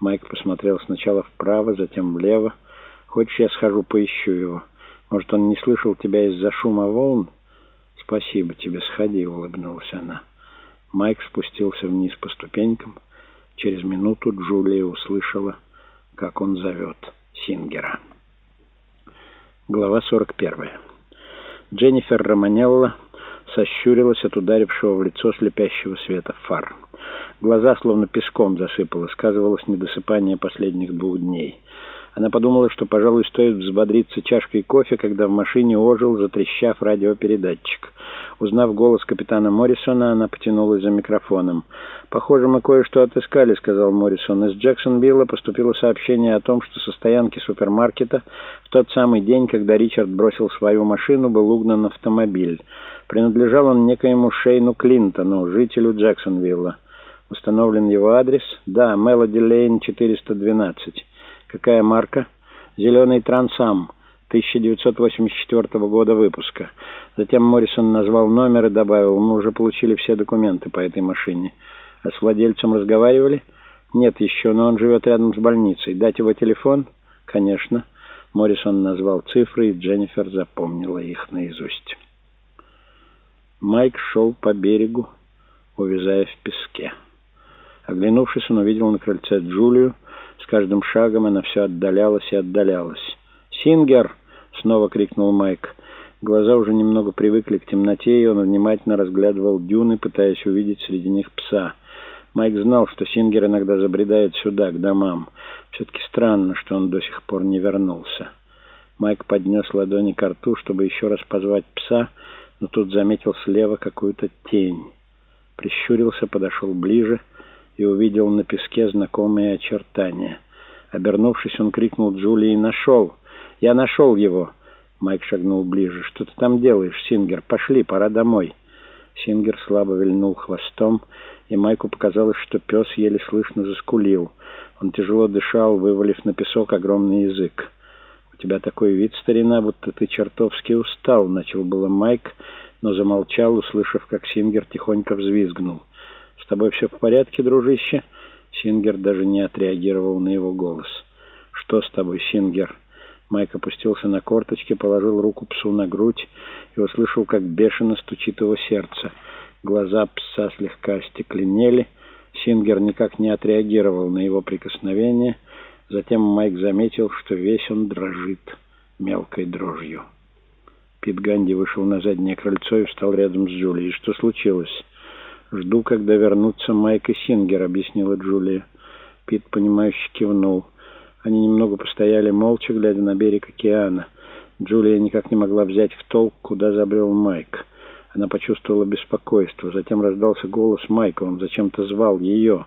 Майк посмотрел сначала вправо, затем влево. «Хочешь, я схожу поищу его? Может, он не слышал тебя из-за шума волн?» «Спасибо тебе, сходи», — улыбнулась она. Майк спустился вниз по ступенькам. Через минуту Джулия услышала, как он зовет Сингера. Глава 41. Дженнифер Романелла сощурилась от ударившего в лицо слепящего света фар. Глаза словно песком засыпало, сказывалось недосыпание последних двух дней. Она подумала, что, пожалуй, стоит взбодриться чашкой кофе, когда в машине ожил, затрещав радиопередатчик. Узнав голос капитана Моррисона, она потянулась за микрофоном. «Похоже, мы кое-что отыскали», — сказал Моррисон. «Из Джексонвилла поступило сообщение о том, что со стоянки супермаркета в тот самый день, когда Ричард бросил свою машину, был угнан автомобиль. Принадлежал он некоему Шейну Клинтону, жителю Джексонвилла. Установлен его адрес? Да, Мелоди Лейн, 412. Какая марка? Зеленый Трансам, 1984 года выпуска. Затем Моррисон назвал номер и добавил, мы уже получили все документы по этой машине. А с владельцем разговаривали? Нет еще, но он живет рядом с больницей. Дать его телефон? Конечно. Моррисон назвал цифры, и Дженнифер запомнила их наизусть. Майк шел по берегу, увязая в песке. Оглянувшись, он увидел на крыльце Джулию, с каждым шагом она все отдалялась и отдалялась. «Сингер!» — снова крикнул Майк. Глаза уже немного привыкли к темноте, и он внимательно разглядывал дюны, пытаясь увидеть среди них пса. Майк знал, что Сингер иногда забредает сюда, к домам. Все-таки странно, что он до сих пор не вернулся. Майк поднес ладони к рту, чтобы еще раз позвать пса, но тут заметил слева какую-то тень. Прищурился, подошел ближе — и увидел на песке знакомые очертания. Обернувшись, он крикнул Джулии «Нашел! Я нашел его!» Майк шагнул ближе. «Что ты там делаешь, Сингер? Пошли, пора домой!» Сингер слабо вильнул хвостом, и Майку показалось, что пес еле слышно заскулил. Он тяжело дышал, вывалив на песок огромный язык. «У тебя такой вид, старина, будто ты чертовски устал», — начал было Майк, но замолчал, услышав, как Сингер тихонько взвизгнул. «С тобой все в порядке, дружище?» Сингер даже не отреагировал на его голос. «Что с тобой, Сингер?» Майк опустился на корточки, положил руку псу на грудь и услышал, как бешено стучит его сердце. Глаза пса слегка остекленели. Сингер никак не отреагировал на его прикосновение. Затем Майк заметил, что весь он дрожит мелкой дрожью. Пит Ганди вышел на заднее крыльцо и встал рядом с Джулией. «Что случилось?» «Жду, когда вернутся Майк и Сингер», — объяснила Джулия. Пит, понимающе кивнул. Они немного постояли молча, глядя на берег океана. Джулия никак не могла взять в толк, куда забрел Майк. Она почувствовала беспокойство. Затем раздался голос Майка. Он зачем-то звал ее.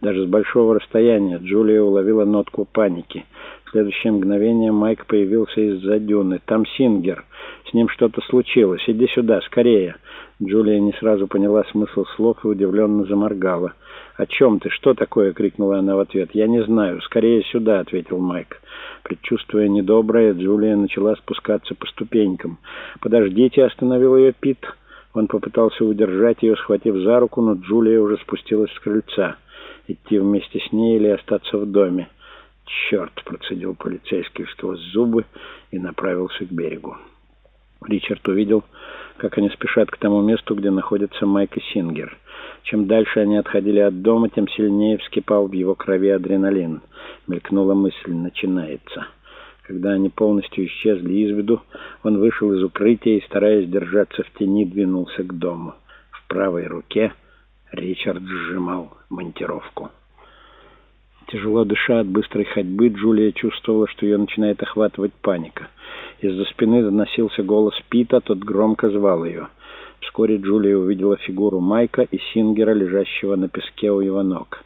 Даже с большого расстояния Джулия уловила нотку паники. В следующее мгновение Майк появился из-за дюны. «Там Сингер. С ним что-то случилось. Иди сюда, скорее!» Джулия не сразу поняла смысл слов и удивленно заморгала. «О чем ты? Что такое?» — крикнула она в ответ. «Я не знаю. Скорее сюда», — ответил Майк. Предчувствуя недоброе, Джулия начала спускаться по ступенькам. «Подождите», — остановил ее Пит. Он попытался удержать ее, схватив за руку, но Джулия уже спустилась с крыльца. Идти вместе с ней или остаться в доме? «Черт!» — процедил полицейский сквозь зубы и направился к берегу. Ричард увидел, как они спешат к тому месту, где находятся Майк и Сингер. Чем дальше они отходили от дома, тем сильнее вскипал в его крови адреналин. Мелькнула мысль «начинается». Когда они полностью исчезли из виду, он вышел из укрытия и, стараясь держаться в тени, двинулся к дому. В правой руке Ричард сжимал монтировку. Тяжело дыша от быстрой ходьбы, Джулия чувствовала, что ее начинает охватывать паника. Из-за спины доносился голос Пита, тот громко звал ее. Вскоре Джулия увидела фигуру Майка и Сингера, лежащего на песке у его ног.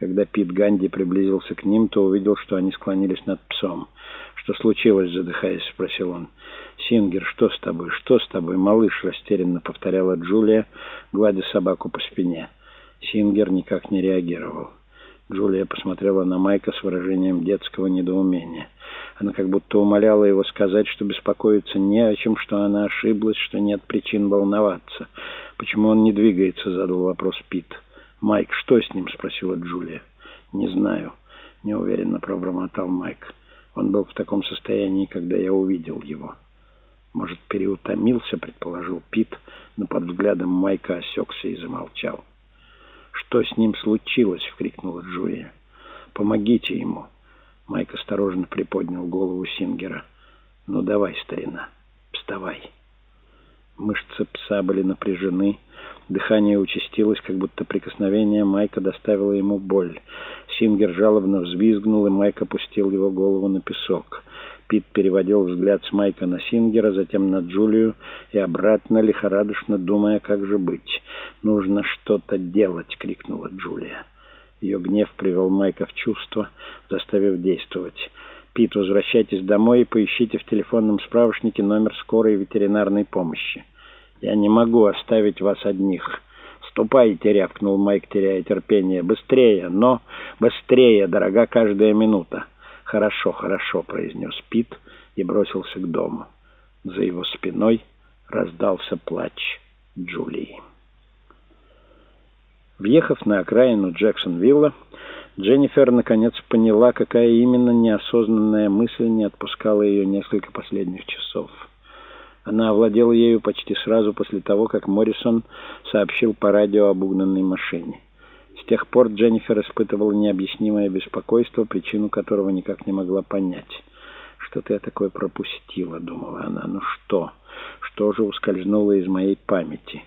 Когда Пит Ганди приблизился к ним, то увидел, что они склонились над псом. «Что случилось?» — задыхаясь, спросил он. «Сингер, что с тобой? Что с тобой?» Малыш растерянно повторяла Джулия, гладя собаку по спине. Сингер никак не реагировал. Джулия посмотрела на Майка с выражением детского недоумения. Она как будто умоляла его сказать, что беспокоиться не о чем, что она ошиблась, что нет причин волноваться. «Почему он не двигается?» — задал вопрос Пит. «Майк, что с ним?» — спросила Джулия. «Не знаю. — неуверенно пробормотал Майк. Он был в таком состоянии, когда я увидел его. Может, переутомился, предположил Пит, но под взглядом Майка осекся и замолчал. «Что с ним случилось?» — крикнула Джулия. «Помогите ему!» Майк осторожно приподнял голову Сингера. «Ну давай, старина, вставай!» Мышцы пса были напряжены, дыхание участилось, как будто прикосновение Майка доставило ему боль. Сингер жалобно взвизгнул, и Майк опустил его голову на песок. Пит переводил взгляд с Майка на Сингера, затем на Джулию и обратно, лихорадочно думая, как же быть. «Нужно что-то делать!» — крикнула Джулия. Ее гнев привел Майка в чувство, заставив действовать. «Пит, возвращайтесь домой и поищите в телефонном справочнике номер скорой ветеринарной помощи. Я не могу оставить вас одних». «Ступайте!» — рявкнул Майк, теряя терпение. «Быстрее! Но быстрее! Дорога каждая минута!» «Хорошо, хорошо!» — произнес Пит и бросился к дому. За его спиной раздался плач Джулии. Въехав на окраину Джексонвилла, Дженнифер наконец поняла, какая именно неосознанная мысль не отпускала ее несколько последних часов. Она овладела ею почти сразу после того, как Моррисон сообщил по радио об угнанной машине. Тех пор Дженнифер испытывала необъяснимое беспокойство, причину которого никак не могла понять. «Что-то я такое пропустила», — думала она. «Ну что? Что же ускользнуло из моей памяти?»